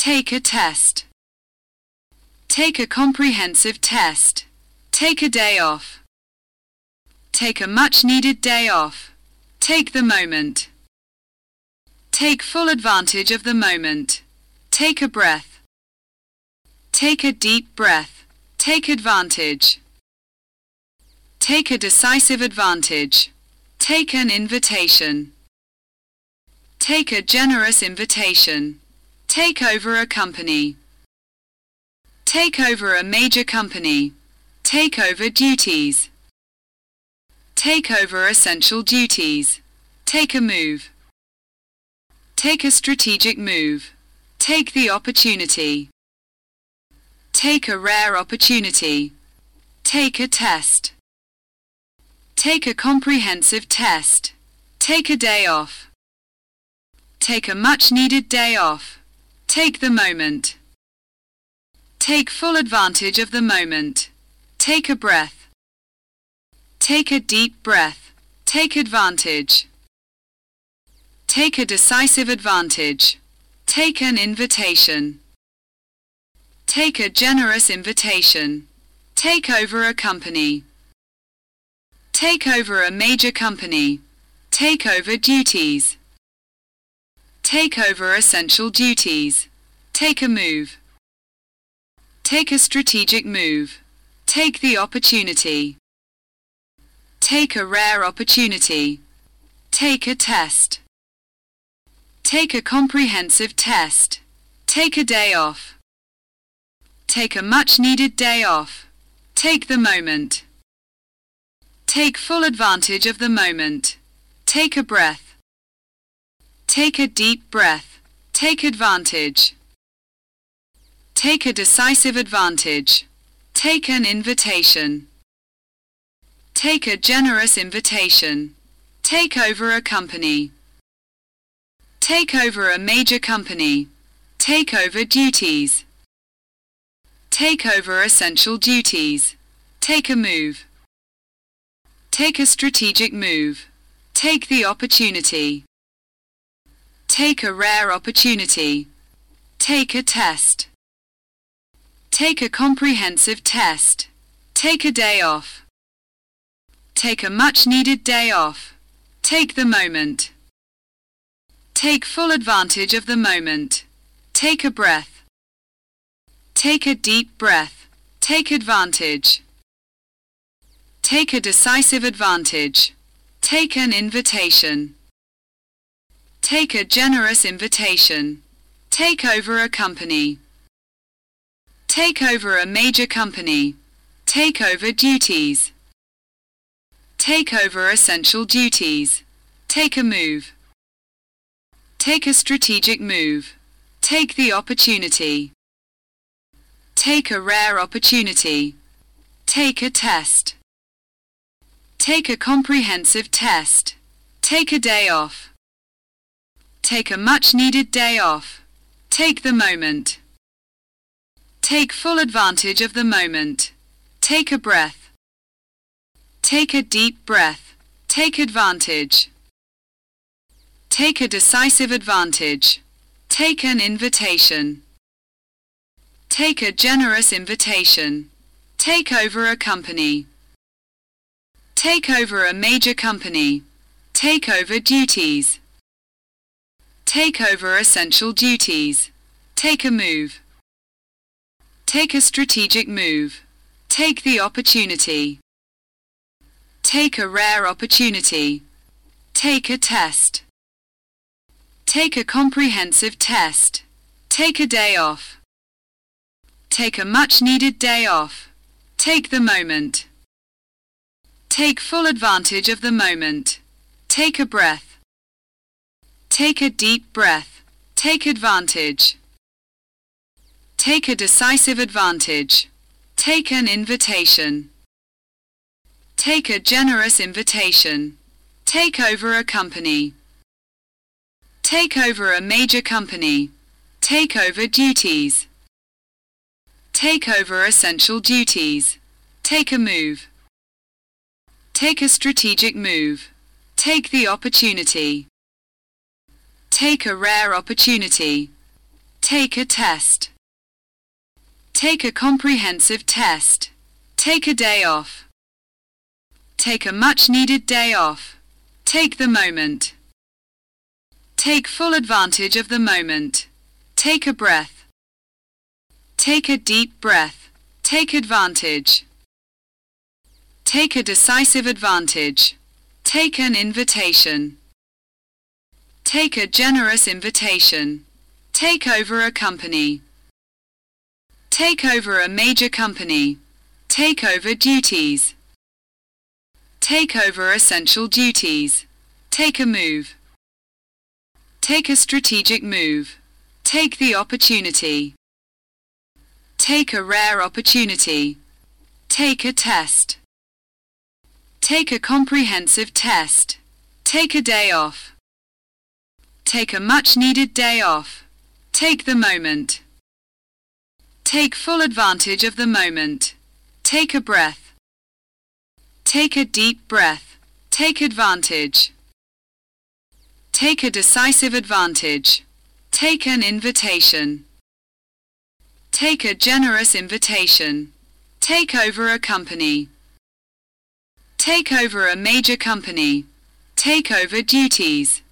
Take a test. Take a comprehensive test. Take a day off. Take a much needed day off. Take the moment. Take full advantage of the moment. Take a breath. Take a deep breath. Take advantage. Take a decisive advantage. Take an invitation. Take a generous invitation. Take over a company. Take over a major company. Take over duties. Take over essential duties. Take a move. Take a strategic move. Take the opportunity. Take a rare opportunity. Take a test. Take a comprehensive test. Take a day off. Take a much needed day off. Take the moment. Take full advantage of the moment. Take a breath. Take a deep breath. Take advantage. Take a decisive advantage. Take an invitation. Take a generous invitation. Take over a company. Take over a major company. Take over duties. Take over essential duties. Take a move. Take a strategic move. Take the opportunity. Take a rare opportunity. Take a test. Take a comprehensive test. Take a day off. Take a much needed day off. Take the moment. Take full advantage of the moment. Take a breath. Take a deep breath. Take advantage. Take a decisive advantage. Take an invitation. Take a generous invitation. Take over a company. Take over a major company. Take over duties. Take over essential duties. Take a move. Take a strategic move. Take the opportunity. Take a rare opportunity. Take a test. Take a comprehensive test. Take a day off. Take a much needed day off. Take the moment. Take full advantage of the moment. Take a breath. Take a deep breath. Take advantage. Take a decisive advantage. Take an invitation. Take a generous invitation. Take over a company. Take over a major company. Take over duties. Take over essential duties. Take a move. Take a strategic move. Take the opportunity. Take a rare opportunity. Take a test. Take a comprehensive test. Take a day off. Take a much needed day off. Take the moment. Take full advantage of the moment. Take a breath. Take a deep breath. Take advantage. Take a decisive advantage. Take an invitation. Take a generous invitation. Take over a company. Take over a major company. Take over duties. Take over essential duties. Take a move. Take a strategic move. Take the opportunity. Take a rare opportunity. Take a test. Take a comprehensive test. Take a day off. Take a much needed day off. Take the moment. Take full advantage of the moment. Take a breath. Take a deep breath. Take advantage. Take a decisive advantage. Take an invitation. Take a generous invitation. Take over a company. Take over a major company. Take over duties. Take over essential duties. Take a move. Take a strategic move. Take the opportunity. Take a rare opportunity. Take a test. Take a comprehensive test. Take a day off. Take a much needed day off. Take the moment. Take full advantage of the moment. Take a breath. Take a deep breath. Take advantage. Take a decisive advantage. Take an invitation. Take a generous invitation. Take over a company. Take over a major company. Take over duties. Take over essential duties. Take a move. Take a strategic move. Take the opportunity. Take a rare opportunity. Take a test. Take a comprehensive test. Take a day off. Take a much needed day off. Take the moment. Take full advantage of the moment. Take a breath. Take a deep breath. Take advantage. Take a decisive advantage. Take an invitation. Take a generous invitation. Take over a company. Take over a major company. Take over duties.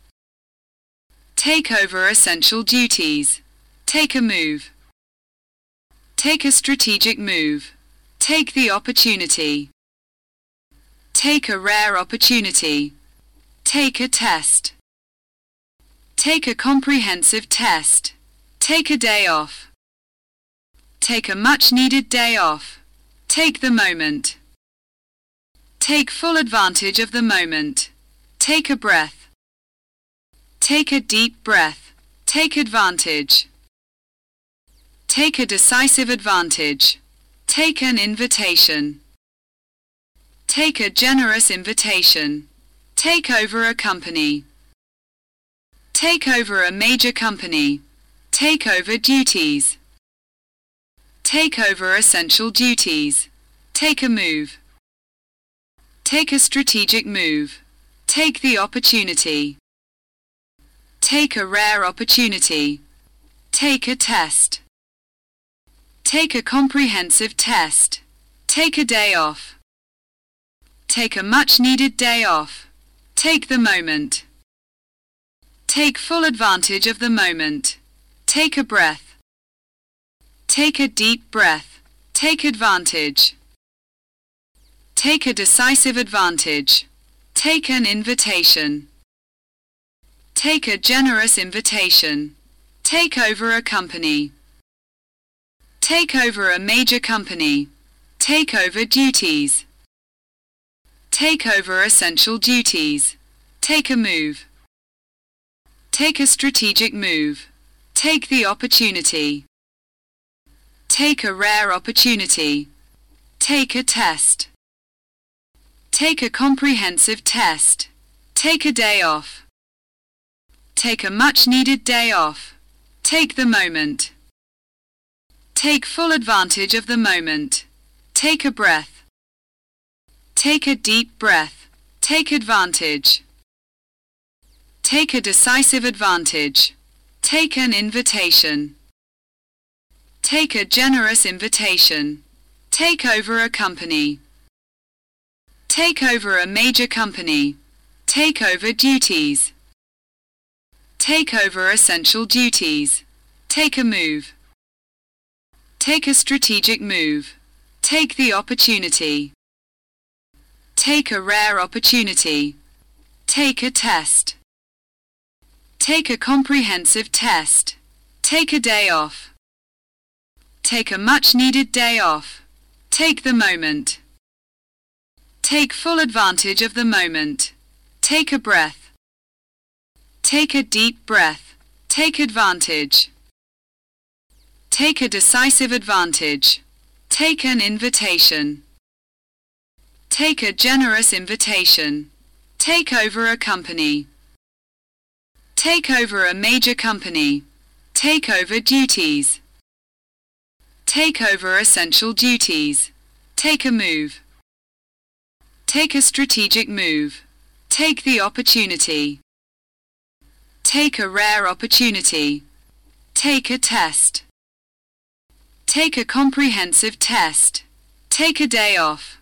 Take over essential duties. Take a move. Take a strategic move. Take the opportunity. Take a rare opportunity. Take a test. Take a comprehensive test. Take a day off. Take a much needed day off. Take the moment. Take full advantage of the moment. Take a breath. Take a deep breath. Take advantage. Take a decisive advantage. Take an invitation. Take a generous invitation. Take over a company. Take over a major company. Take over duties. Take over essential duties. Take a move. Take a strategic move. Take the opportunity. Take a rare opportunity. Take a test. Take a comprehensive test. Take a day off. Take a much needed day off. Take the moment. Take full advantage of the moment. Take a breath. Take a deep breath. Take advantage. Take a decisive advantage. Take an invitation. Take a generous invitation. Take over a company. Take over a major company. Take over duties. Take over essential duties. Take a move. Take a strategic move. Take the opportunity. Take a rare opportunity. Take a test. Take a comprehensive test. Take a day off. Take a much needed day off. Take the moment. Take full advantage of the moment. Take a breath. Take a deep breath. Take advantage. Take a decisive advantage. Take an invitation. Take a generous invitation. Take over a company. Take over a major company. Take over duties. Take over essential duties. Take a move. Take a strategic move. Take the opportunity. Take a rare opportunity. Take a test. Take a comprehensive test. Take a day off. Take a much needed day off. Take the moment. Take full advantage of the moment. Take a breath. Take a deep breath. Take advantage. Take a decisive advantage. Take an invitation. Take a generous invitation. Take over a company. Take over a major company. Take over duties. Take over essential duties. Take a move. Take a strategic move. Take the opportunity. Take a rare opportunity. Take a test. Take a comprehensive test. Take a day off.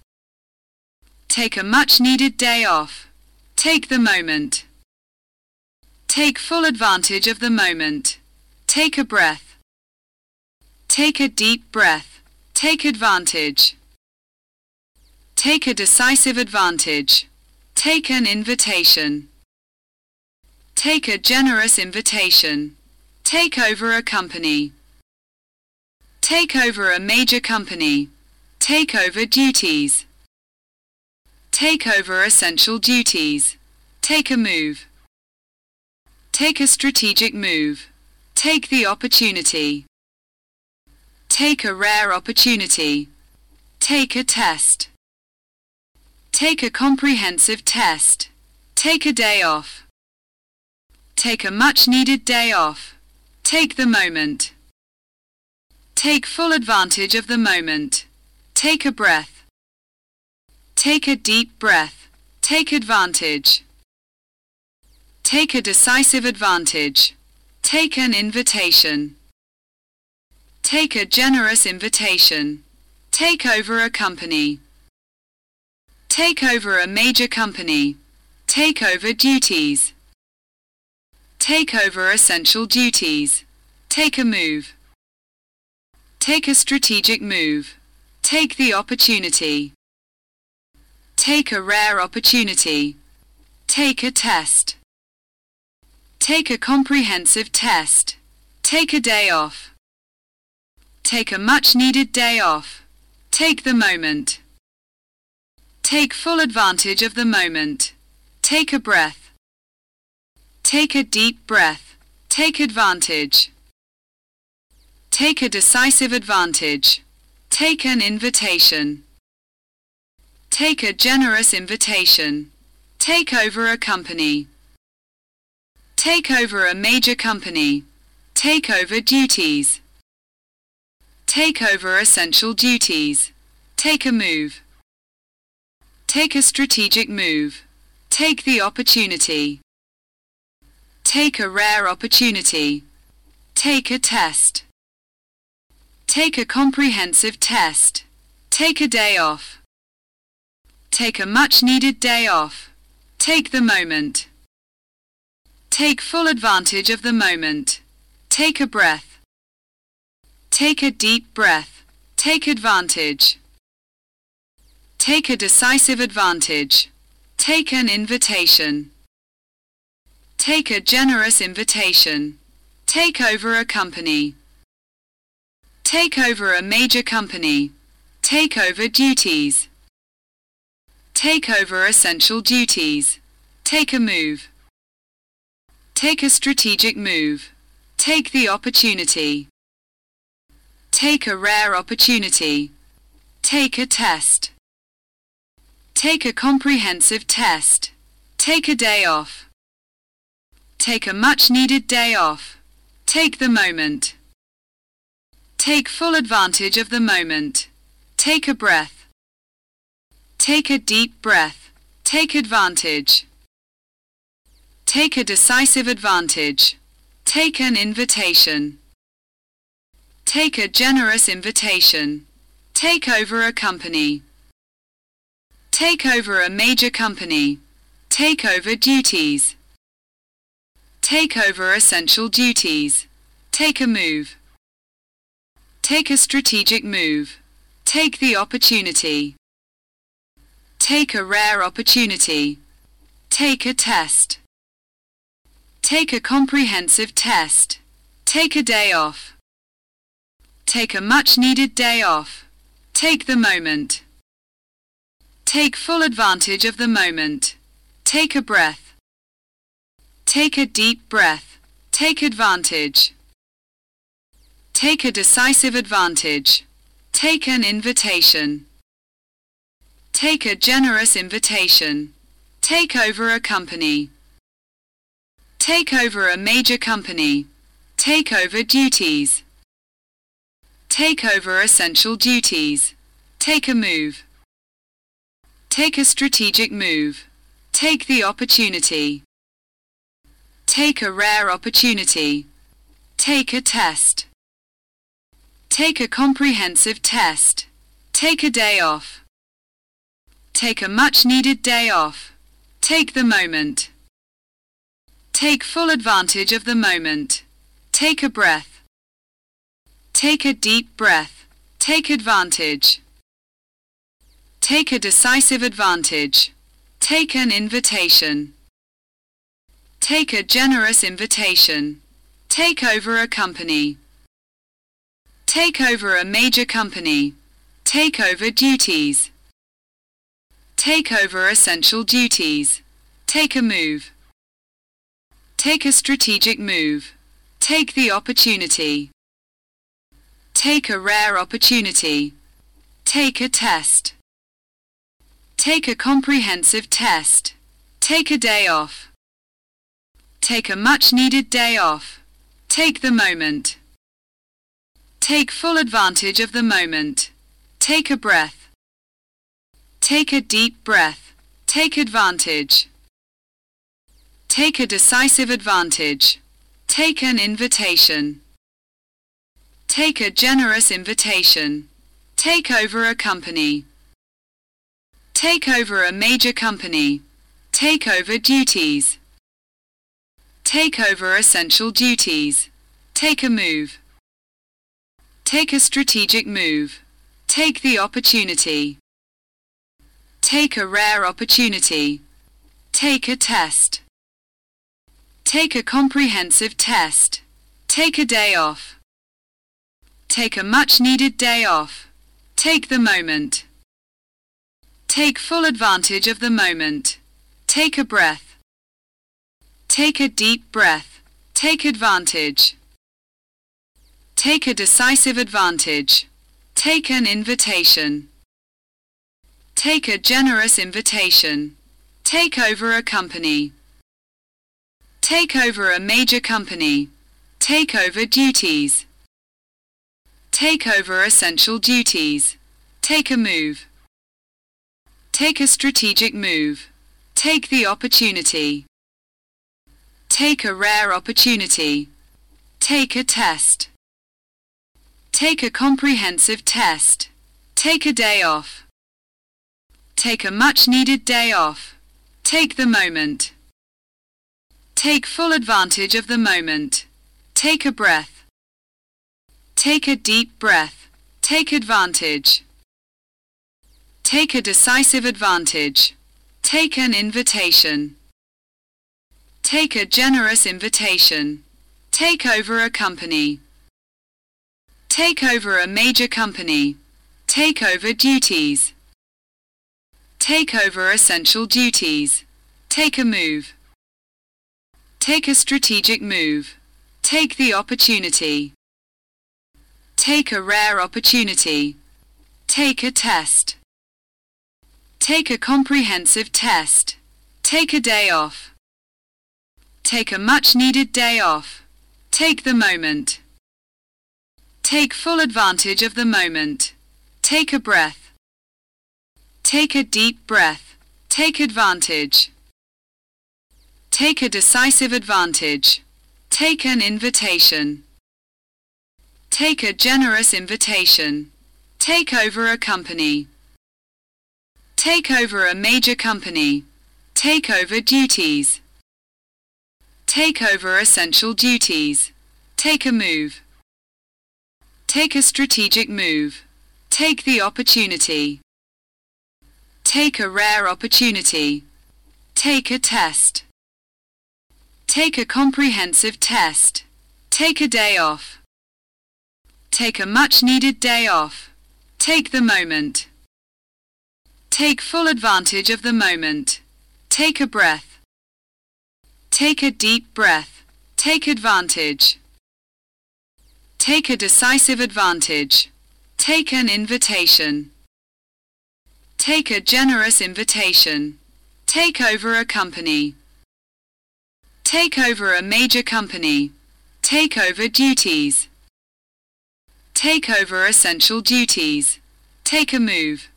Take a much needed day off. Take the moment. Take full advantage of the moment. Take a breath. Take a deep breath. Take advantage. Take a decisive advantage. Take an invitation. Take a generous invitation. Take over a company. Take over a major company. Take over duties. Take over essential duties. Take a move. Take a strategic move. Take the opportunity. Take a rare opportunity. Take a test. Take a comprehensive test. Take a day off. Take a much needed day off. Take the moment. Take full advantage of the moment. Take a breath. Take a deep breath. Take advantage. Take a decisive advantage. Take an invitation. Take a generous invitation. Take over a company. Take over a major company. Take over duties. Take over essential duties. Take a move. Take a strategic move. Take the opportunity. Take a rare opportunity. Take a test. Take a comprehensive test. Take a day off. Take a much needed day off. Take the moment. Take full advantage of the moment. Take a breath. Take a deep breath. Take advantage. Take a decisive advantage. Take an invitation. Take a generous invitation. Take over a company. Take over a major company. Take over duties. Take over essential duties. Take a move. Take a strategic move. Take the opportunity. Take a rare opportunity. Take a test. Take a comprehensive test. Take a day off. Take a much needed day off. Take the moment. Take full advantage of the moment. Take a breath. Take a deep breath. Take advantage. Take a decisive advantage. Take an invitation. Take a generous invitation. Take over a company. Take over a major company. Take over duties. Take over essential duties. Take a move. Take a strategic move. Take the opportunity. Take a rare opportunity. Take a test. Take a comprehensive test. Take a day off. Take a much needed day off. Take the moment. Take full advantage of the moment. Take a breath. Take a deep breath. Take advantage. Take a decisive advantage. Take an invitation. Take a generous invitation. Take over a company. Take over a major company. Take over duties. Take over essential duties. Take a move. Take a strategic move. Take the opportunity. Take a rare opportunity. Take a test. Take a comprehensive test. Take a day off. Take a much needed day off. Take the moment. Take full advantage of the moment. Take a breath. Take a deep breath. Take advantage. Take a decisive advantage. Take an invitation. Take a generous invitation. Take over a company. Take over a major company. Take over duties. Take over essential duties. Take a move. Take a strategic move. Take the opportunity. Take a rare opportunity. Take a test. Take a comprehensive test. Take a day off. Take a much needed day off. Take the moment. Take full advantage of the moment. Take a breath. Take a deep breath. Take advantage. Take a decisive advantage. Take an invitation. Take a generous invitation. Take over a company. Take over a major company. Take over duties. Take over essential duties. Take a move. Take a strategic move. Take the opportunity. Take a rare opportunity. Take a test. Take a comprehensive test. Take a day off. Take a much needed day off. Take the moment. Take full advantage of the moment. Take a breath. Take a deep breath. Take advantage. Take a decisive advantage. Take an invitation. Take a generous invitation. Take over a company. Take over a major company. Take over duties. Take over essential duties. Take a move. Take a strategic move. Take the opportunity. Take a rare opportunity. Take a test. Take a comprehensive test. Take a day off. Take a much needed day off. Take the moment. Take full advantage of the moment. Take a breath. Take a deep breath. Take advantage. Take a decisive advantage. Take an invitation. Take a generous invitation. Take over a company. Take over a major company. Take over duties. Take over essential duties. Take a move. Take a strategic move. Take the opportunity. Take a rare opportunity. Take a test. Take a comprehensive test. Take a day off. Take a much needed day off. Take the moment. Take full advantage of the moment. Take a breath. Take a deep breath. Take advantage. Take a decisive advantage. Take an invitation. Take a generous invitation. Take over a company. Take over a major company. Take over duties. Take over essential duties. Take a move. Take a strategic move. Take the opportunity. Take a rare opportunity. Take a test. Take a comprehensive test. Take a day off. Take a much needed day off. Take the moment. Take full advantage of the moment. Take a breath. Take a deep breath. Take advantage. Take a decisive advantage. Take an invitation. Take a generous invitation. Take over a company. Take over a major company. Take over duties. Take over essential duties. Take a move. Take a strategic move. Take the opportunity. Take a rare opportunity. Take a test. Take a comprehensive test. Take a day off. Take a much needed day off. Take the moment. Take full advantage of the moment. Take a breath. Take a deep breath. Take advantage. Take a decisive advantage. Take an invitation. Take a generous invitation. Take over a company. Take over a major company. Take over duties. Take over essential duties. Take a move.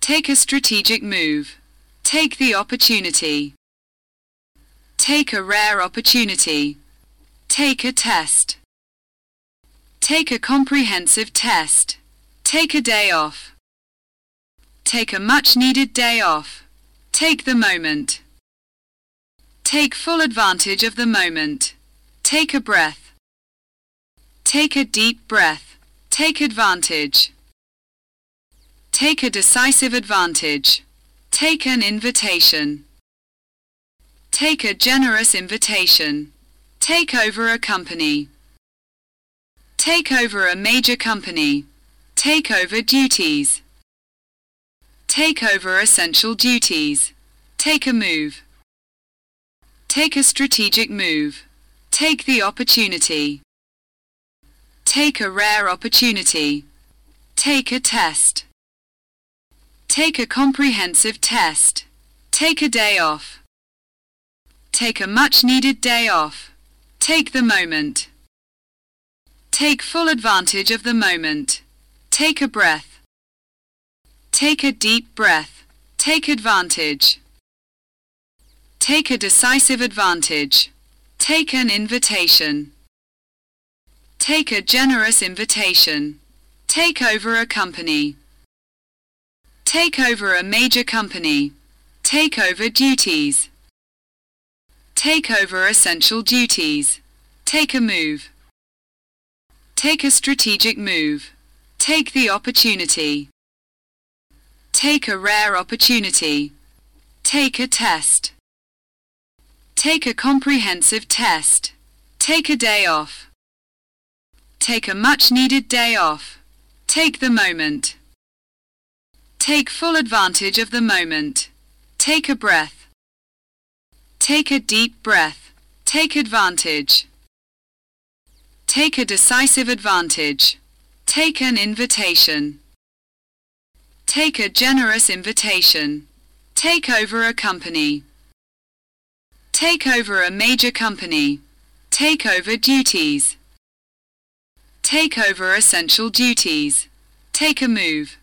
Take a strategic move. Take the opportunity. Take a rare opportunity. Take a test. Take a comprehensive test. Take a day off. Take a much needed day off. Take the moment. Take full advantage of the moment. Take a breath. Take a deep breath. Take advantage. Take a decisive advantage. Take an invitation. Take a generous invitation. Take over a company. Take over a major company. Take over duties. Take over essential duties. Take a move. Take a strategic move. Take the opportunity. Take a rare opportunity. Take a test. Take a comprehensive test. Take a day off. Take a much needed day off. Take the moment. Take full advantage of the moment. Take a breath. Take a deep breath. Take advantage. Take a decisive advantage. Take an invitation. Take a generous invitation. Take over a company. Take over a major company. Take over duties. Take over essential duties. Take a move. Take a strategic move. Take the opportunity. Take a rare opportunity. Take a test. Take a comprehensive test. Take a day off. Take a much needed day off. Take the moment. Take full advantage of the moment. Take a breath. Take a deep breath. Take advantage. Take a decisive advantage. Take an invitation. Take a generous invitation. Take over a company. Take over a major company. Take over duties. Take over essential duties. Take a move.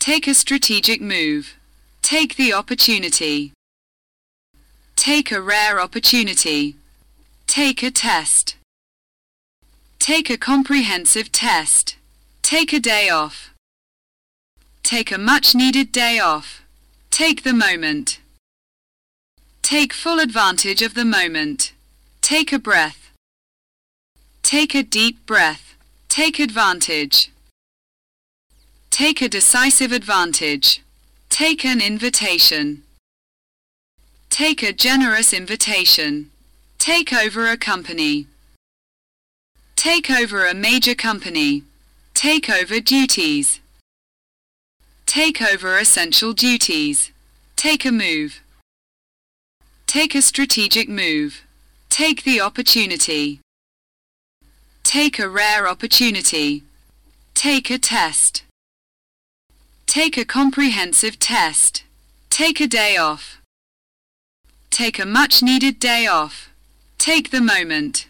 Take a strategic move. Take the opportunity. Take a rare opportunity. Take a test. Take a comprehensive test. Take a day off. Take a much needed day off. Take the moment. Take full advantage of the moment. Take a breath. Take a deep breath. Take advantage. Take a decisive advantage. Take an invitation. Take a generous invitation. Take over a company. Take over a major company. Take over duties. Take over essential duties. Take a move. Take a strategic move. Take the opportunity. Take a rare opportunity. Take a test. Take a comprehensive test. Take a day off. Take a much needed day off. Take the moment.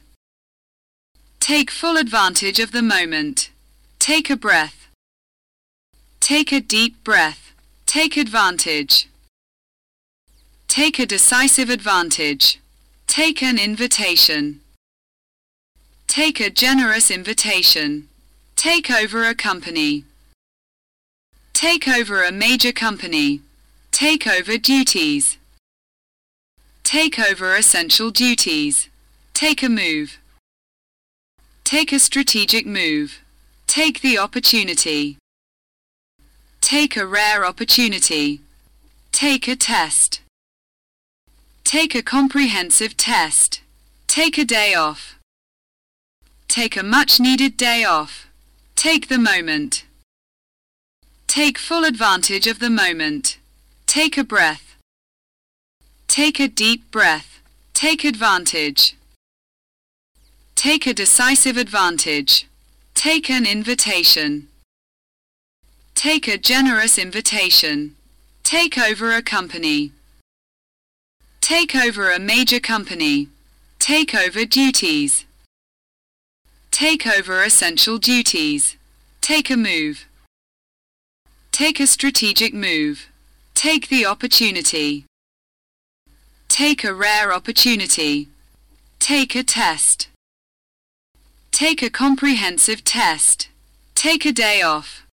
Take full advantage of the moment. Take a breath. Take a deep breath. Take advantage. Take a decisive advantage. Take an invitation. Take a generous invitation. Take over a company. Take over a major company. Take over duties. Take over essential duties. Take a move. Take a strategic move. Take the opportunity. Take a rare opportunity. Take a test. Take a comprehensive test. Take a day off. Take a much needed day off. Take the moment. Take full advantage of the moment. Take a breath. Take a deep breath. Take advantage. Take a decisive advantage. Take an invitation. Take a generous invitation. Take over a company. Take over a major company. Take over duties. Take over essential duties. Take a move. Take a strategic move. Take the opportunity. Take a rare opportunity. Take a test. Take a comprehensive test. Take a day off.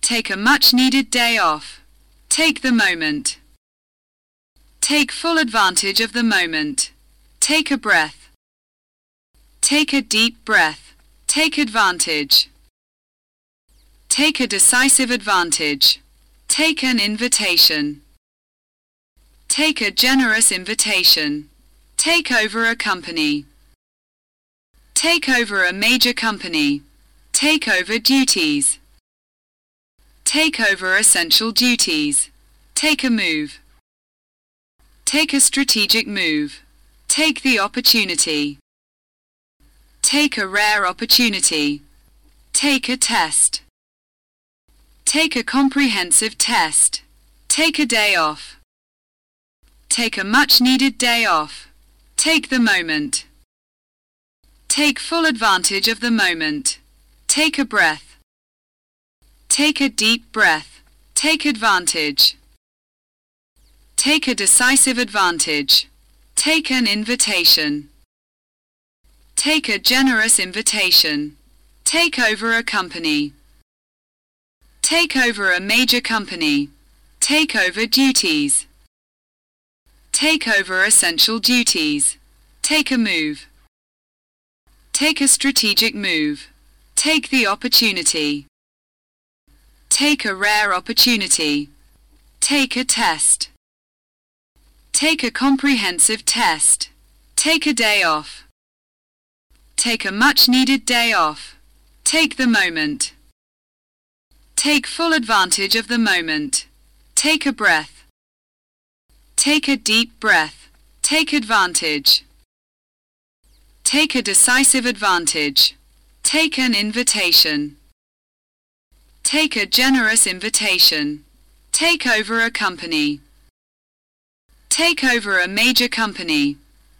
Take a much needed day off. Take the moment. Take full advantage of the moment. Take a breath. Take a deep breath. Take advantage. Take a decisive advantage. Take an invitation. Take a generous invitation. Take over a company. Take over a major company. Take over duties. Take over essential duties. Take a move. Take a strategic move. Take the opportunity. Take a rare opportunity. Take a test. Take a comprehensive test. Take a day off. Take a much needed day off. Take the moment. Take full advantage of the moment. Take a breath. Take a deep breath. Take advantage. Take a decisive advantage. Take an invitation. Take a generous invitation. Take over a company. Take over a major company. Take over duties. Take over essential duties. Take a move. Take a strategic move. Take the opportunity. Take a rare opportunity. Take a test. Take a comprehensive test. Take a day off. Take a much needed day off. Take the moment. Take full advantage of the moment. Take a breath. Take a deep breath. Take advantage. Take a decisive advantage. Take an invitation. Take a generous invitation. Take over a company. Take over a major company.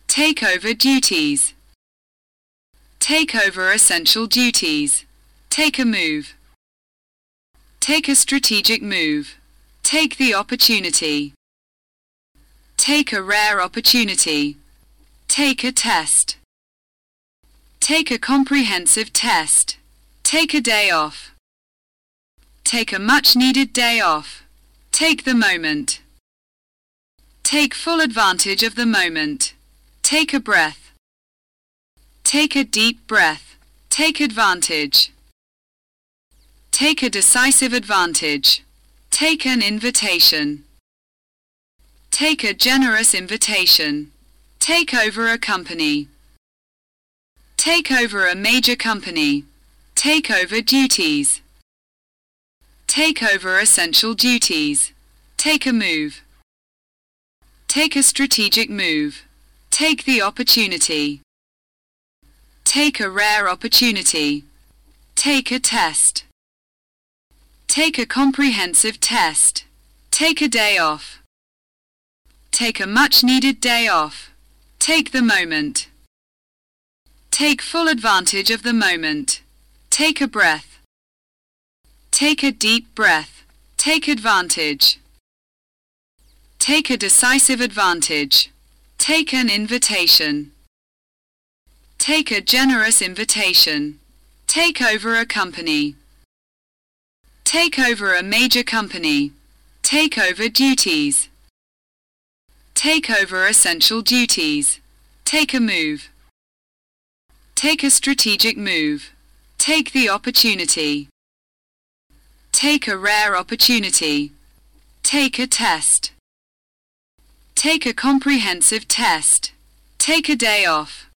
Take over duties. Take over essential duties. Take a move. Take a strategic move. Take the opportunity. Take a rare opportunity. Take a test. Take a comprehensive test. Take a day off. Take a much needed day off. Take the moment. Take full advantage of the moment. Take a breath. Take a deep breath. Take advantage. Take a decisive advantage. Take an invitation. Take a generous invitation. Take over a company. Take over a major company. Take over duties. Take over essential duties. Take a move. Take a strategic move. Take the opportunity. Take a rare opportunity. Take a test. Take a comprehensive test. Take a day off. Take a much needed day off. Take the moment. Take full advantage of the moment. Take a breath. Take a deep breath. Take advantage. Take a decisive advantage. Take an invitation. Take a generous invitation. Take over a company. Take over a major company. Take over duties. Take over essential duties. Take a move. Take a strategic move. Take the opportunity. Take a rare opportunity. Take a test. Take a comprehensive test. Take a day off.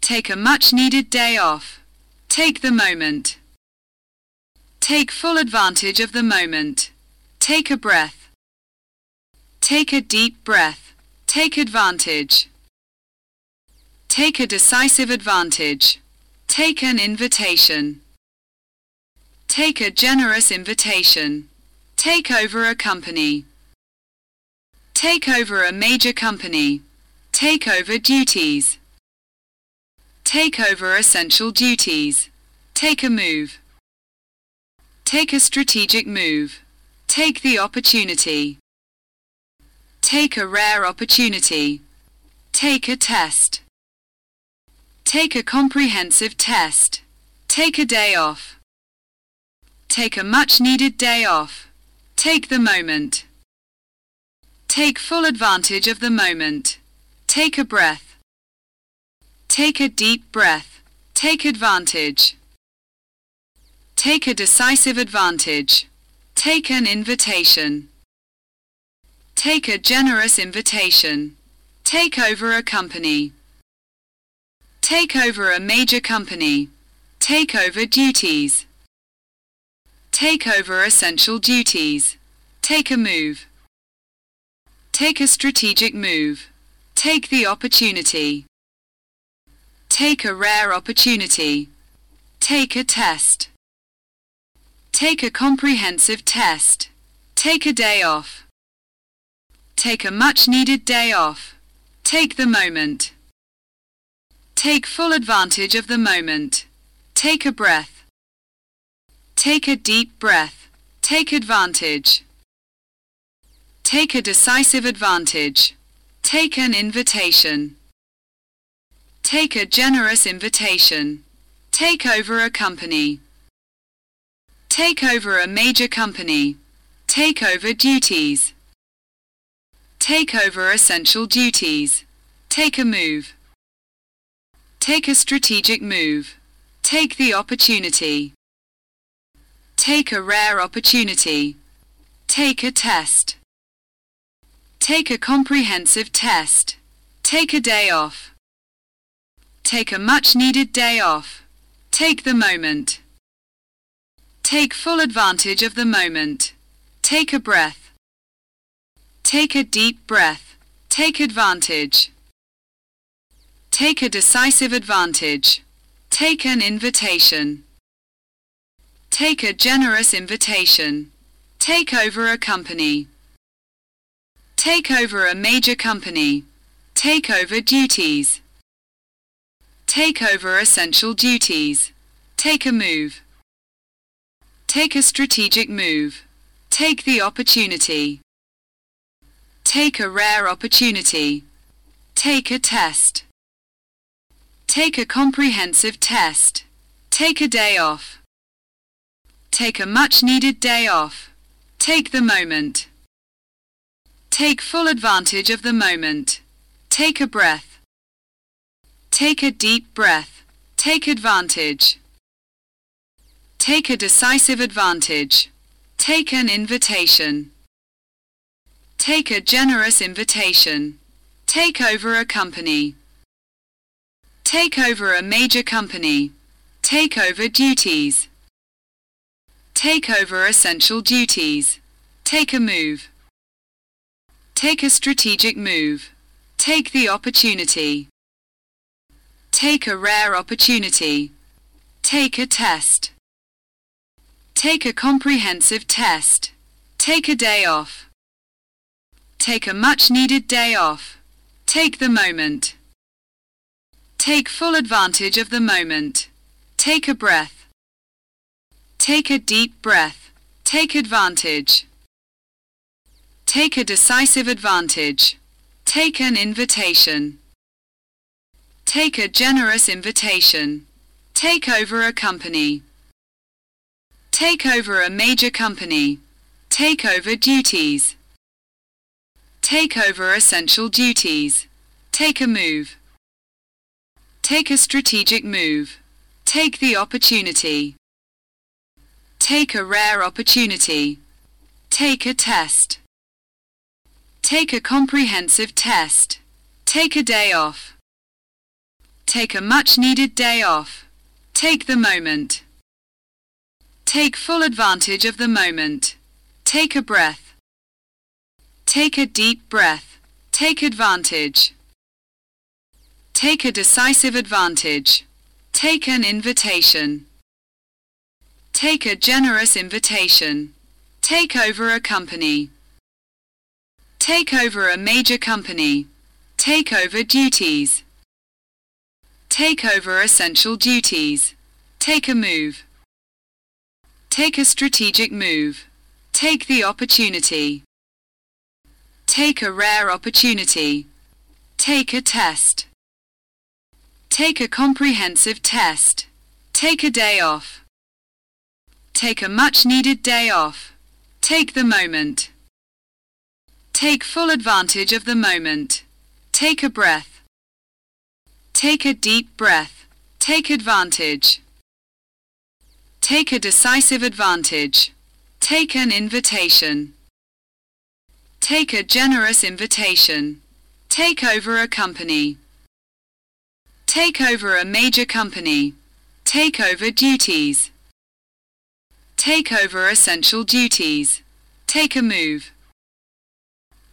Take a much needed day off. Take the moment. Take full advantage of the moment. Take a breath. Take a deep breath. Take advantage. Take a decisive advantage. Take an invitation. Take a generous invitation. Take over a company. Take over a major company. Take over duties. Take over essential duties. Take a move. Take a strategic move. Take the opportunity. Take a rare opportunity. Take a test. Take a comprehensive test. Take a day off. Take a much needed day off. Take the moment. Take full advantage of the moment. Take a breath. Take a deep breath. Take advantage. Take a decisive advantage. Take an invitation. Take a generous invitation. Take over a company. Take over a major company. Take over duties. Take over essential duties. Take a move. Take a strategic move. Take the opportunity. Take a rare opportunity. Take a test. Take a comprehensive test. Take a day off. Take a much needed day off. Take the moment. Take full advantage of the moment. Take a breath. Take a deep breath. Take advantage. Take a decisive advantage. Take an invitation. Take a generous invitation. Take over a company. Take over a major company. Take over duties. Take over essential duties. Take a move. Take a strategic move. Take the opportunity. Take a rare opportunity. Take a test. Take a comprehensive test. Take a day off. Take a much needed day off. Take the moment. Take full advantage of the moment. Take a breath. Take a deep breath. Take advantage. Take a decisive advantage. Take an invitation. Take a generous invitation. Take over a company. Take over a major company. Take over duties. Take over essential duties. Take a move. Take a strategic move. Take the opportunity. Take a rare opportunity. Take a test. Take a comprehensive test. Take a day off. Take a much needed day off. Take the moment. Take full advantage of the moment. Take a breath. Take a deep breath. Take advantage. Take a decisive advantage. Take an invitation. Take a generous invitation. Take over a company. Take over a major company. Take over duties. Take over essential duties. Take a move. Take a strategic move. Take the opportunity. Take a rare opportunity. Take a test. Take a comprehensive test. Take a day off. Take a much needed day off. Take the moment. Take full advantage of the moment. Take a breath. Take a deep breath. Take advantage. Take a decisive advantage. Take an invitation. Take a generous invitation. Take over a company. Take over a major company. Take over duties. Take over essential duties. Take a move. Take a strategic move. Take the opportunity. Take a rare opportunity. Take a test. Take a comprehensive test. Take a day off. Take a much needed day off. Take the moment. Take full advantage of the moment. Take a breath. Take a deep breath. Take advantage. Take a decisive advantage. Take an invitation. Take a generous invitation. Take over a company. Take over a major company. Take over duties. Take over essential duties. Take a move. Take a strategic move. Take the opportunity. Take a rare opportunity. Take a test. Take a comprehensive test. Take a day off. Take a much needed day off. Take the moment. Take full advantage of the moment. Take a breath. Take a deep breath. Take advantage. Take a decisive advantage. Take an invitation. Take a generous invitation. Take over a company. Take over a major company. Take over duties. Take over essential duties. Take a move.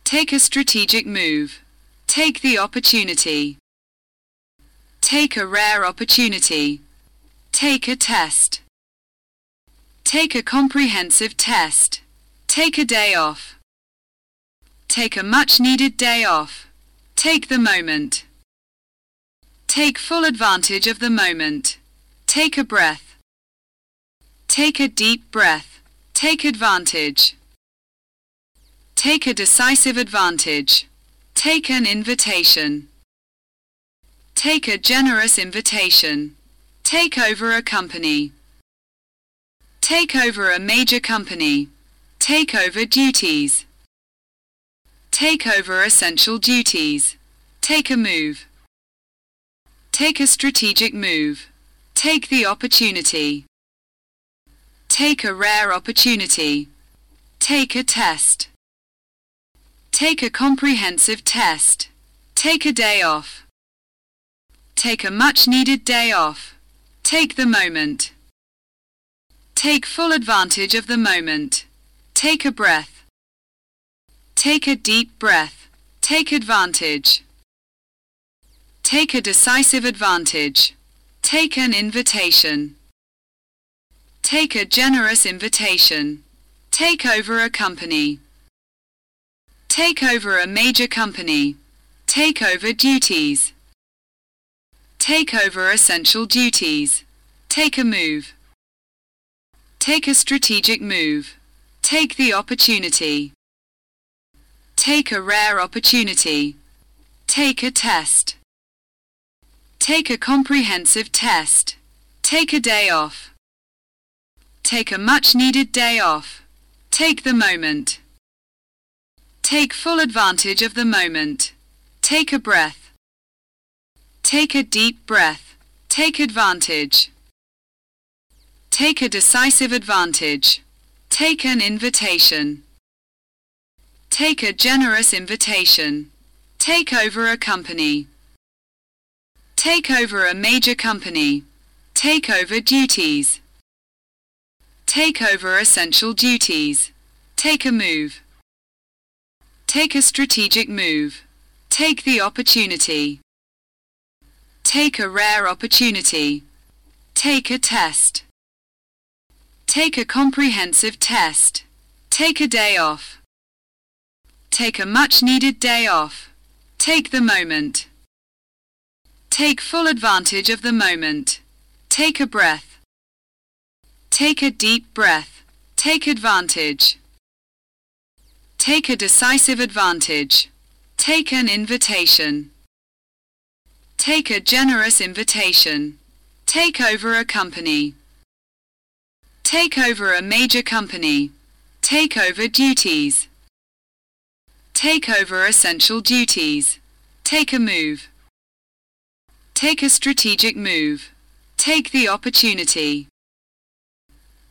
Take a strategic move. Take the opportunity. Take a rare opportunity. Take a test. Take a comprehensive test. Take a day off. Take a much needed day off. Take the moment. Take full advantage of the moment. Take a breath. Take a deep breath. Take advantage. Take a decisive advantage. Take an invitation. Take a generous invitation. Take over a company. Take over a major company. Take over duties. Take over essential duties. Take a move. Take a strategic move. Take the opportunity. Take a rare opportunity. Take a test. Take a comprehensive test. Take a day off. Take a much needed day off. Take the moment. Take full advantage of the moment. Take a breath. Take a deep breath. Take advantage. Take a decisive advantage. Take an invitation. Take a generous invitation. Take over a company. Take over a major company. Take over duties. Take over essential duties. Take a move. Take a strategic move. Take the opportunity. Take a rare opportunity. Take a test. Take a comprehensive test. Take a day off. Take a much needed day off. Take the moment. Take full advantage of the moment. Take a breath. Take a deep breath. Take advantage. Take a decisive advantage. Take an invitation. Take a generous invitation. Take over a company. Take over a major company. Take over duties. Take over essential duties. Take a move. Take a strategic move. Take the opportunity. Take a rare opportunity. Take a test. Take a comprehensive test. Take a day off. Take a much needed day off. Take the moment. Take full advantage of the moment. Take a breath. Take a deep breath. Take advantage. Take a decisive advantage. Take an invitation. Take a generous invitation. Take over a company. Take over a major company. Take over duties. Take over essential duties. Take a move. Take a strategic move. Take the opportunity.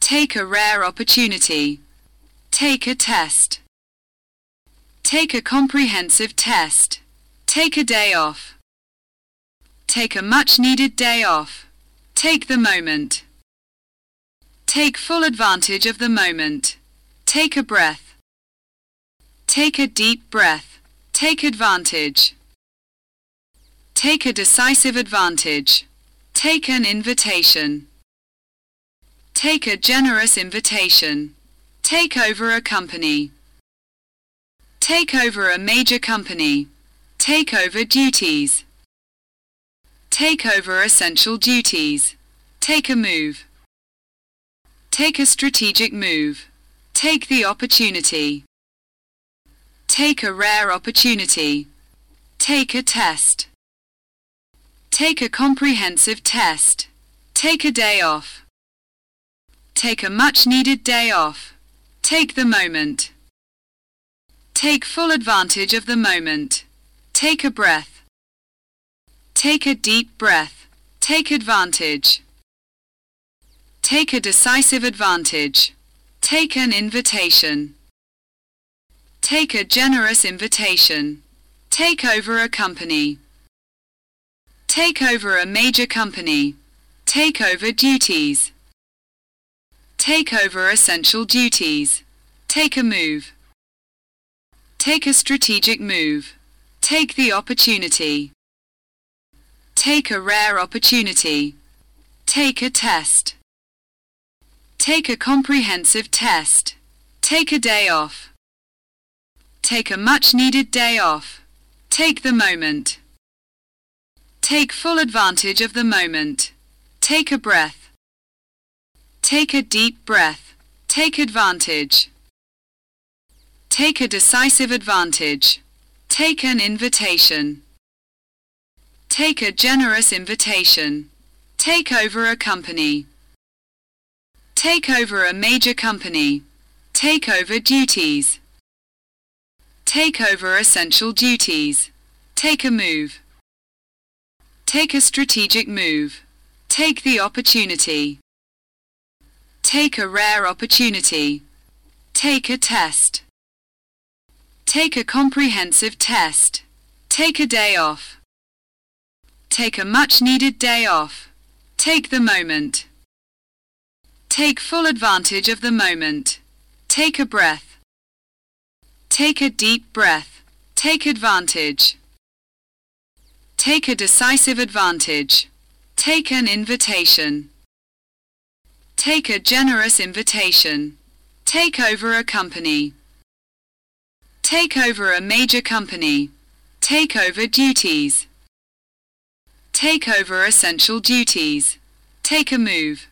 Take a rare opportunity. Take a test. Take a comprehensive test. Take a day off. Take a much needed day off. Take the moment. Take full advantage of the moment. Take a breath. Take a deep breath. Take advantage. Take a decisive advantage. Take an invitation. Take a generous invitation. Take over a company. Take over a major company. Take over duties. Take over essential duties. Take a move. Take a strategic move. Take the opportunity. Take a rare opportunity. Take a test. Take a comprehensive test. Take a day off. Take a much needed day off. Take the moment. Take full advantage of the moment. Take a breath. Take a deep breath. Take advantage. Take a decisive advantage. Take an invitation. Take a generous invitation. Take over a company. Take over a major company. Take over duties. Take over essential duties. Take a move. Take a strategic move. Take the opportunity. Take a rare opportunity. Take a test. Take a comprehensive test. Take a day off. Take a much needed day off. Take the moment. Take full advantage of the moment. Take a breath. Take a deep breath. Take advantage. Take a decisive advantage. Take an invitation. Take a generous invitation. Take over a company. Take over a major company. Take over duties. Take over essential duties. Take a move. Take a strategic move. Take the opportunity. Take a rare opportunity. Take a test. Take a comprehensive test. Take a day off. Take a much needed day off. Take the moment. Take full advantage of the moment. Take a breath. Take a deep breath. Take advantage. Take a decisive advantage. Take an invitation. Take a generous invitation. Take over a company. Take over a major company. Take over duties. Take over essential duties. Take a move.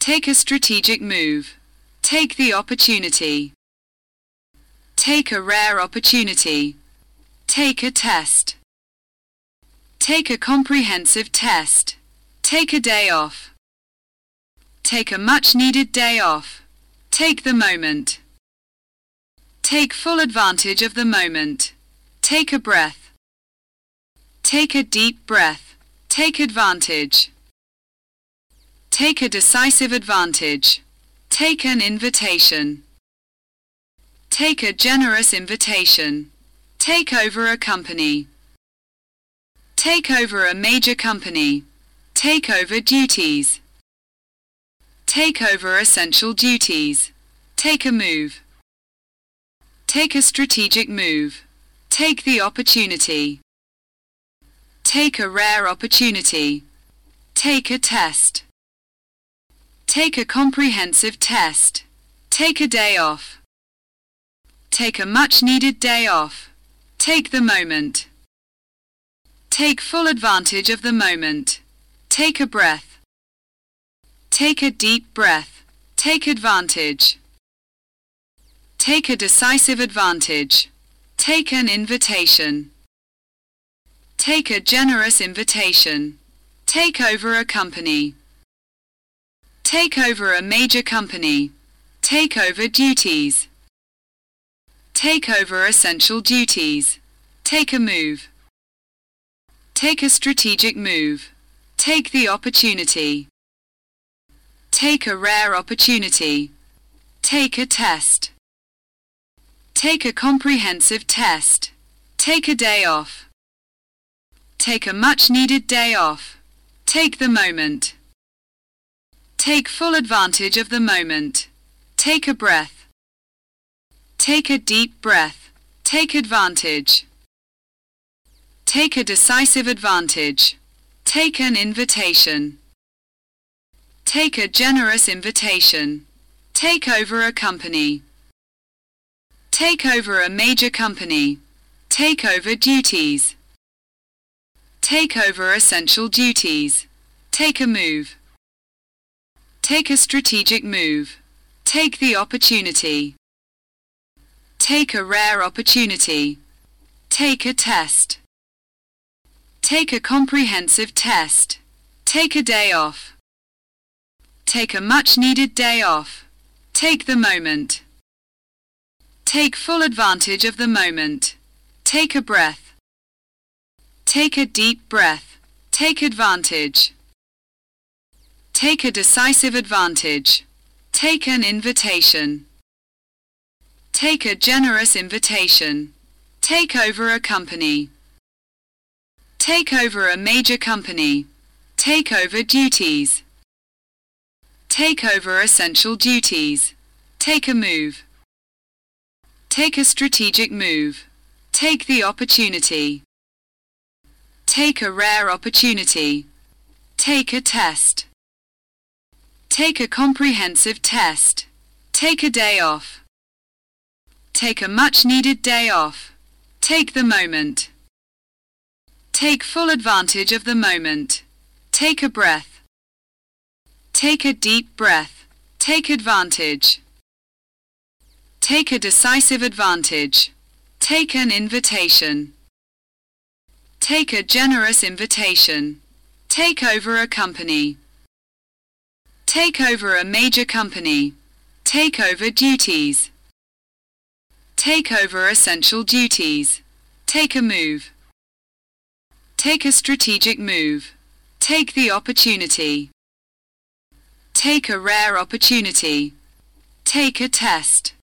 Take a strategic move. Take the opportunity. Take a rare opportunity. Take a test. Take a comprehensive test. Take a day off. Take a much needed day off. Take the moment. Take full advantage of the moment. Take a breath. Take a deep breath. Take advantage. Take a decisive advantage. Take an invitation. Take a generous invitation. Take over a company. Take over a major company. Take over duties. Take over essential duties. Take a move. Take a strategic move. Take the opportunity. Take a rare opportunity. Take a test. Take a comprehensive test. Take a day off. Take a much needed day off. Take the moment. Take full advantage of the moment. Take a breath. Take a deep breath. Take advantage. Take a decisive advantage. Take an invitation. Take a generous invitation. Take over a company. Take over a major company. Take over duties. Take over essential duties. Take a move. Take a strategic move. Take the opportunity. Take a rare opportunity. Take a test. Take a comprehensive test. Take a day off. Take a much needed day off. Take the moment. Take full advantage of the moment. Take a breath. Take a deep breath. Take advantage. Take a decisive advantage. Take an invitation. Take a generous invitation. Take over a company. Take over a major company. Take over duties. Take over essential duties. Take a move. Take a strategic move. Take the opportunity. Take a rare opportunity. Take a test. Take a comprehensive test. Take a day off. Take a much needed day off. Take the moment. Take full advantage of the moment. Take a breath. Take a deep breath. Take advantage. Take a decisive advantage. Take an invitation. Take a generous invitation. Take over a company. Take over a major company. Take over duties. Take over essential duties. Take a move. Take a strategic move. Take the opportunity. Take a rare opportunity. Take a test. Take a comprehensive test. Take a day off. Take a much needed day off. Take the moment. Take full advantage of the moment. Take a breath. Take a deep breath. Take advantage. Take a decisive advantage. Take an invitation. Take a generous invitation. Take over a company. Take over a major company. Take over duties. Take over essential duties. Take a move. Take a strategic move. Take the opportunity. Take a rare opportunity. Take a test.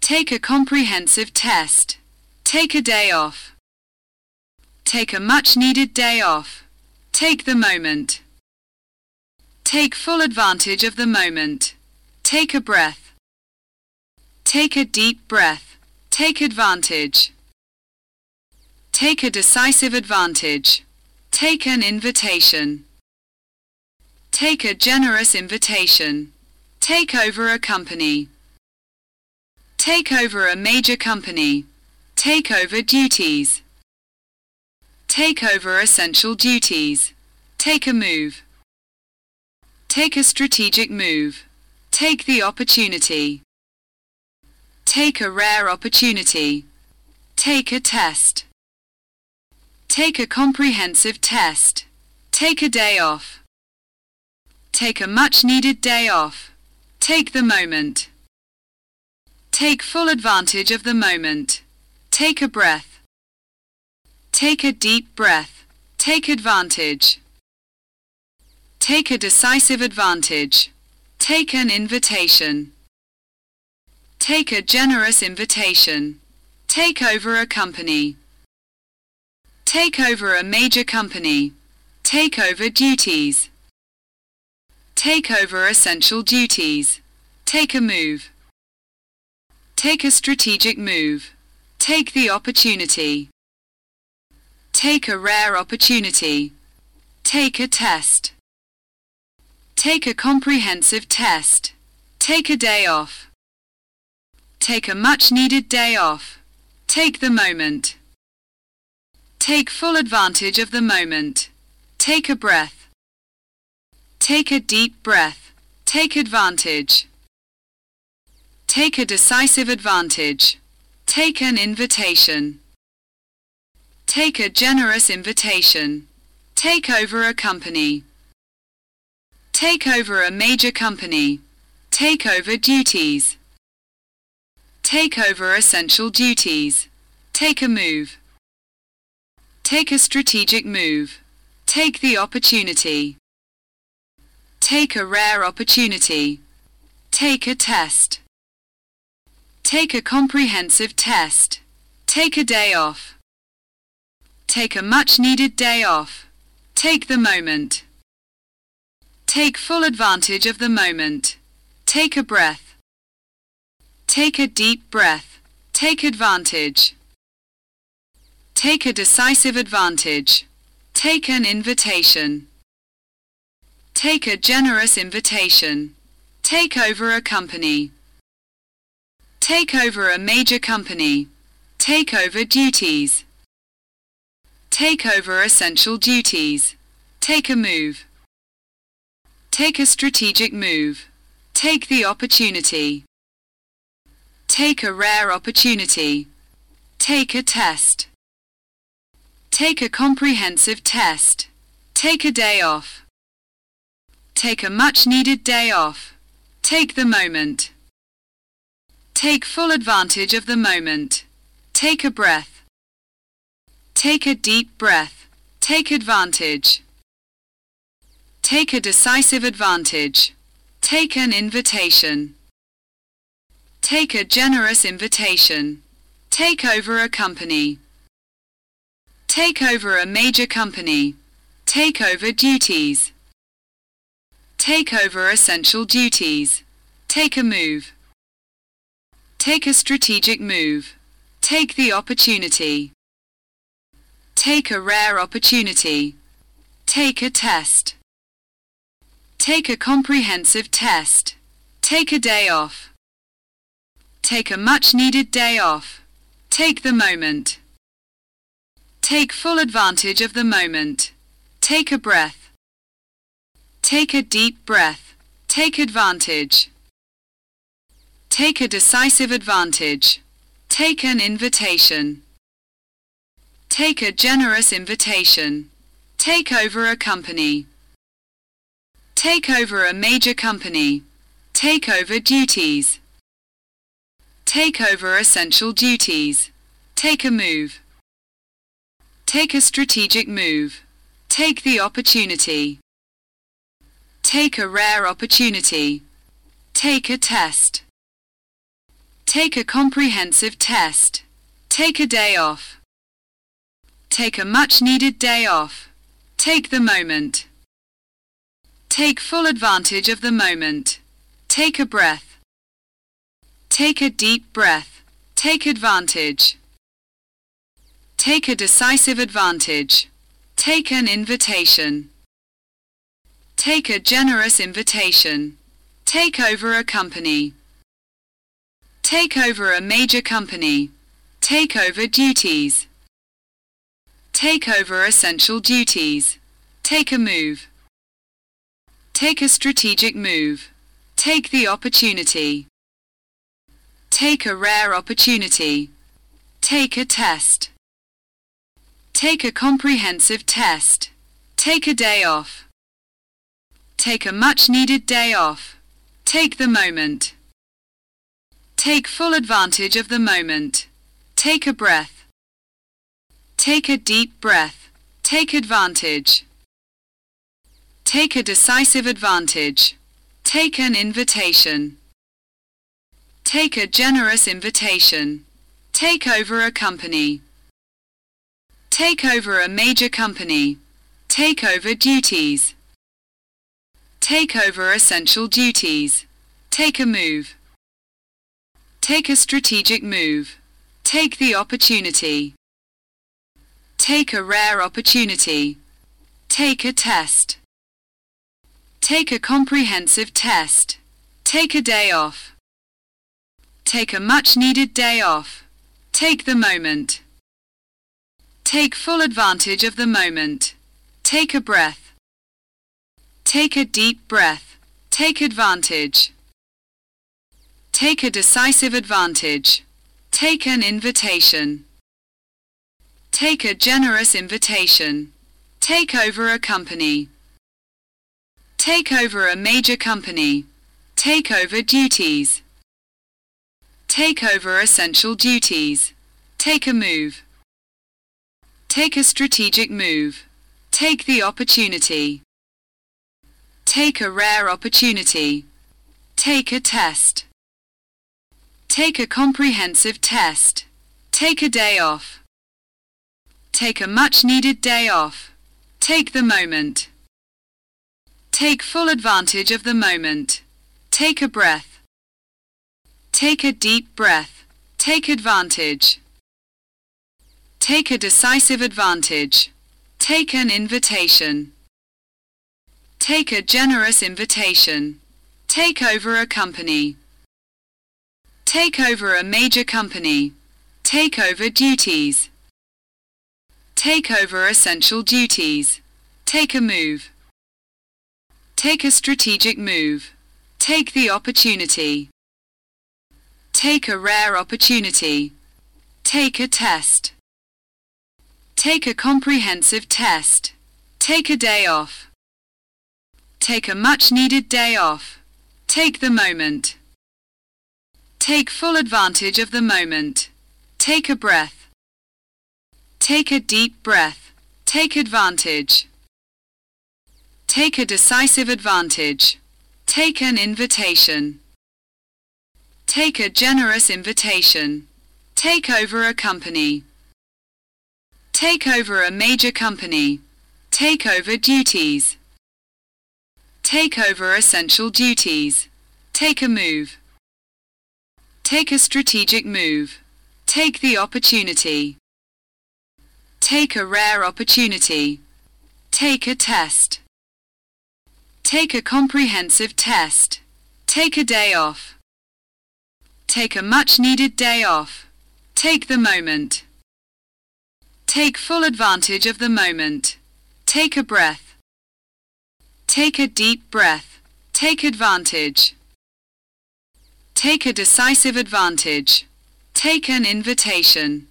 Take a comprehensive test. Take a day off. Take a much needed day off. Take the moment. Take full advantage of the moment. Take a breath. Take a deep breath. Take advantage. Take a decisive advantage. Take an invitation. Take a generous invitation. Take over a company. Take over a major company. Take over duties. Take over essential duties. Take a move. Take a strategic move. Take the opportunity. Take a rare opportunity. Take a test. Take a comprehensive test. Take a day off. Take a much needed day off. Take the moment. Take full advantage of the moment. Take a breath. Take a deep breath. Take advantage. Take a decisive advantage. Take an invitation. Take a generous invitation. Take over a company. Take over a major company. Take over duties. Take over essential duties. Take a move. Take a strategic move. Take the opportunity. Take a rare opportunity. Take a test. Take a comprehensive test. Take a day off. Take a much needed day off. Take the moment. Take full advantage of the moment. Take a breath. Take a deep breath. Take advantage. Take a decisive advantage. Take an invitation. Take a generous invitation. Take over a company. Take over a major company. Take over duties. Take over essential duties. Take a move. Take a strategic move. Take the opportunity. Take a rare opportunity. Take a test. Take a comprehensive test. Take a day off. Take a much needed day off. Take the moment. Take full advantage of the moment. Take a breath. Take a deep breath. Take advantage. Take a decisive advantage. Take an invitation. Take a generous invitation. Take over a company. Take over a major company. Take over duties. Take over essential duties. Take a move. Take a strategic move. Take the opportunity. Take a rare opportunity. Take a test. Take a comprehensive test. Take a day off. Take a much needed day off. Take the moment. Take full advantage of the moment. Take a breath. Take a deep breath. Take advantage. Take a decisive advantage. Take an invitation. Take a generous invitation. Take over a company. Take over a major company. Take over duties. Take over essential duties. Take a move. Take a strategic move. Take the opportunity. Take a rare opportunity. Take a test. Take a comprehensive test. Take a day off. Take a much needed day off. Take the moment. Take full advantage of the moment. Take a breath. Take a deep breath. Take advantage. Take a decisive advantage. Take an invitation. Take a generous invitation. Take over a company. Take over a major company. Take over duties. Take over essential duties. Take a move. Take a strategic move. Take the opportunity. Take a rare opportunity. Take a test. Take a comprehensive test. Take a day off. Take a much needed day off. Take the moment. Take full advantage of the moment. Take a breath. Take a deep breath. Take advantage. Take a decisive advantage. Take an invitation. Take a generous invitation. Take over a company. Take over a major company. Take over duties. Take over essential duties. Take a move. Take a strategic move. Take the opportunity. Take a rare opportunity. Take a test. Take a comprehensive test. Take a day off. Take a much needed day off. Take the moment. Take full advantage of the moment. Take a breath. Take a deep breath. Take advantage. Take a decisive advantage. Take an invitation. Take a generous invitation. Take over a company. Take over a major company. Take over duties. Take over essential duties. Take a move. Take a strategic move. Take the opportunity. Take a rare opportunity. Take a test. Take a comprehensive test. Take a day off. Take a much needed day off. Take the moment. Take full advantage of the moment. Take a breath. Take a deep breath. Take advantage. Take a decisive advantage. Take an invitation. Take a generous invitation. Take over a company. Take over a major company. Take over duties. Take over essential duties. Take a move. Take a strategic move. Take the opportunity. Take a rare opportunity. Take a test. Take a comprehensive test. Take a day off. Take a much needed day off. Take the moment. Take full advantage of the moment. Take a breath. Take a deep breath. Take advantage. Take a decisive advantage. Take an invitation. Take a generous invitation. Take over a company. Take over a major company. Take over duties. Take over essential duties. Take a move. Take a strategic move. Take the opportunity. Take a rare opportunity. Take a test. Take a comprehensive test. Take a day off. Take a much needed day off. Take the moment. Take full advantage of the moment. Take a breath. Take a deep breath. Take advantage. Take a decisive advantage. Take an invitation. Take a generous invitation. Take over a company. Take over a major company. Take over duties. Take over essential duties. Take a move. Take a strategic move. Take the opportunity. Take a rare opportunity. Take a test. Take a comprehensive test. Take a day off. Take a much needed day off. Take the moment. Take full advantage of the moment. Take a breath. Take a deep breath. Take advantage. Take a decisive advantage. Take an invitation.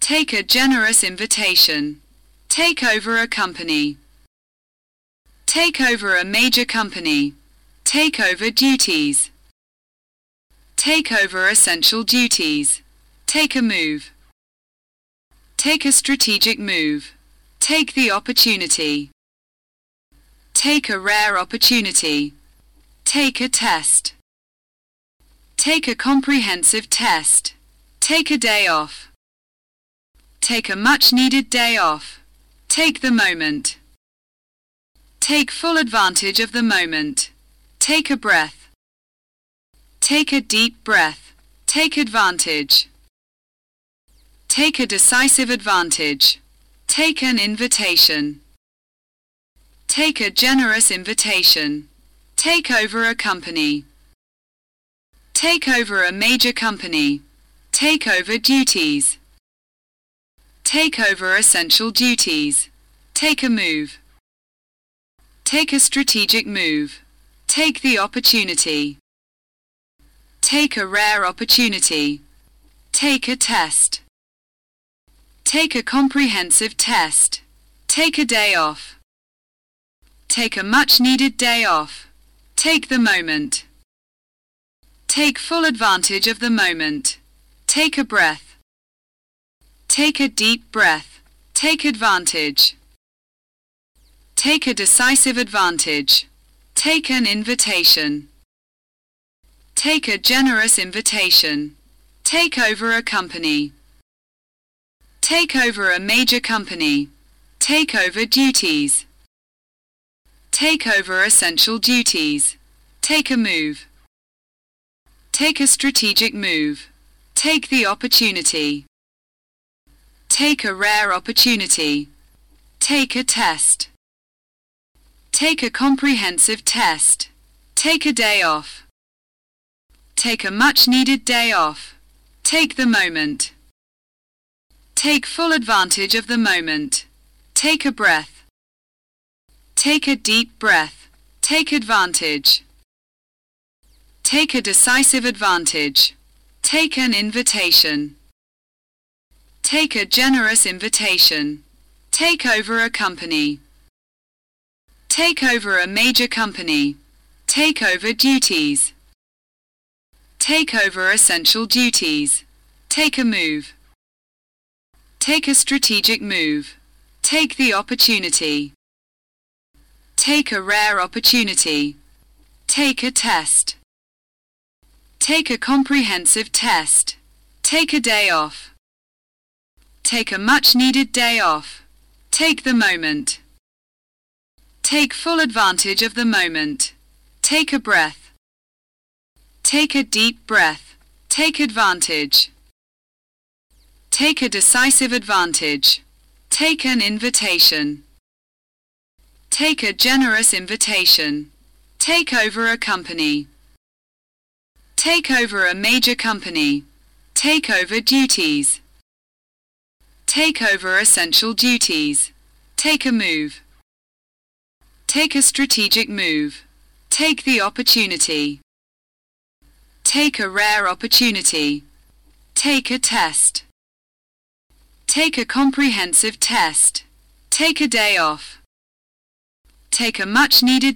Take a generous invitation. Take over a company. Take over a major company. Take over duties. Take over essential duties. Take a move. Take a strategic move. Take the opportunity. Take a rare opportunity. Take a test. Take a comprehensive test. Take a day off. Take a much needed day off. Take the moment. Take full advantage of the moment. Take a breath. Take a deep breath. Take advantage. Take a decisive advantage. Take an invitation. Take a generous invitation. Take over a company. Take over a major company. Take over duties. Take over essential duties. Take a move. Take a strategic move. Take the opportunity. Take a rare opportunity. Take a test. Take a comprehensive test. Take a day off. Take a much needed day off. Take the moment. Take full advantage of the moment. Take a breath. Take a deep breath. Take advantage. Take a decisive advantage. Take an invitation. Take a generous invitation. Take over a company. Take over a major company. Take over duties. Take over essential duties. Take a move. Take a strategic move. Take the opportunity. Take a rare opportunity. Take a test. Take a comprehensive test. Take a day off. Take a much needed day off. Take the moment. Take full advantage of the moment. Take a breath. Take a deep breath. Take advantage. Take a decisive advantage. Take an invitation. Take a generous invitation. Take over a company. Take over a major company. Take over duties. Take over essential duties. Take a move. Take a strategic move. Take the opportunity. Take a rare opportunity. Take a test. Take a comprehensive test. Take a day off. Take a much needed day off. Take the moment. Take full advantage of the moment. Take a breath. Take a deep breath. Take advantage. Take a decisive advantage. Take an invitation. Take a generous invitation. Take over a company. Take over a major company. Take over duties. Take over essential duties. Take a move. Take a strategic move. Take the opportunity. Take a rare opportunity. Take a test. Take a comprehensive test. Take a day off. Take a much needed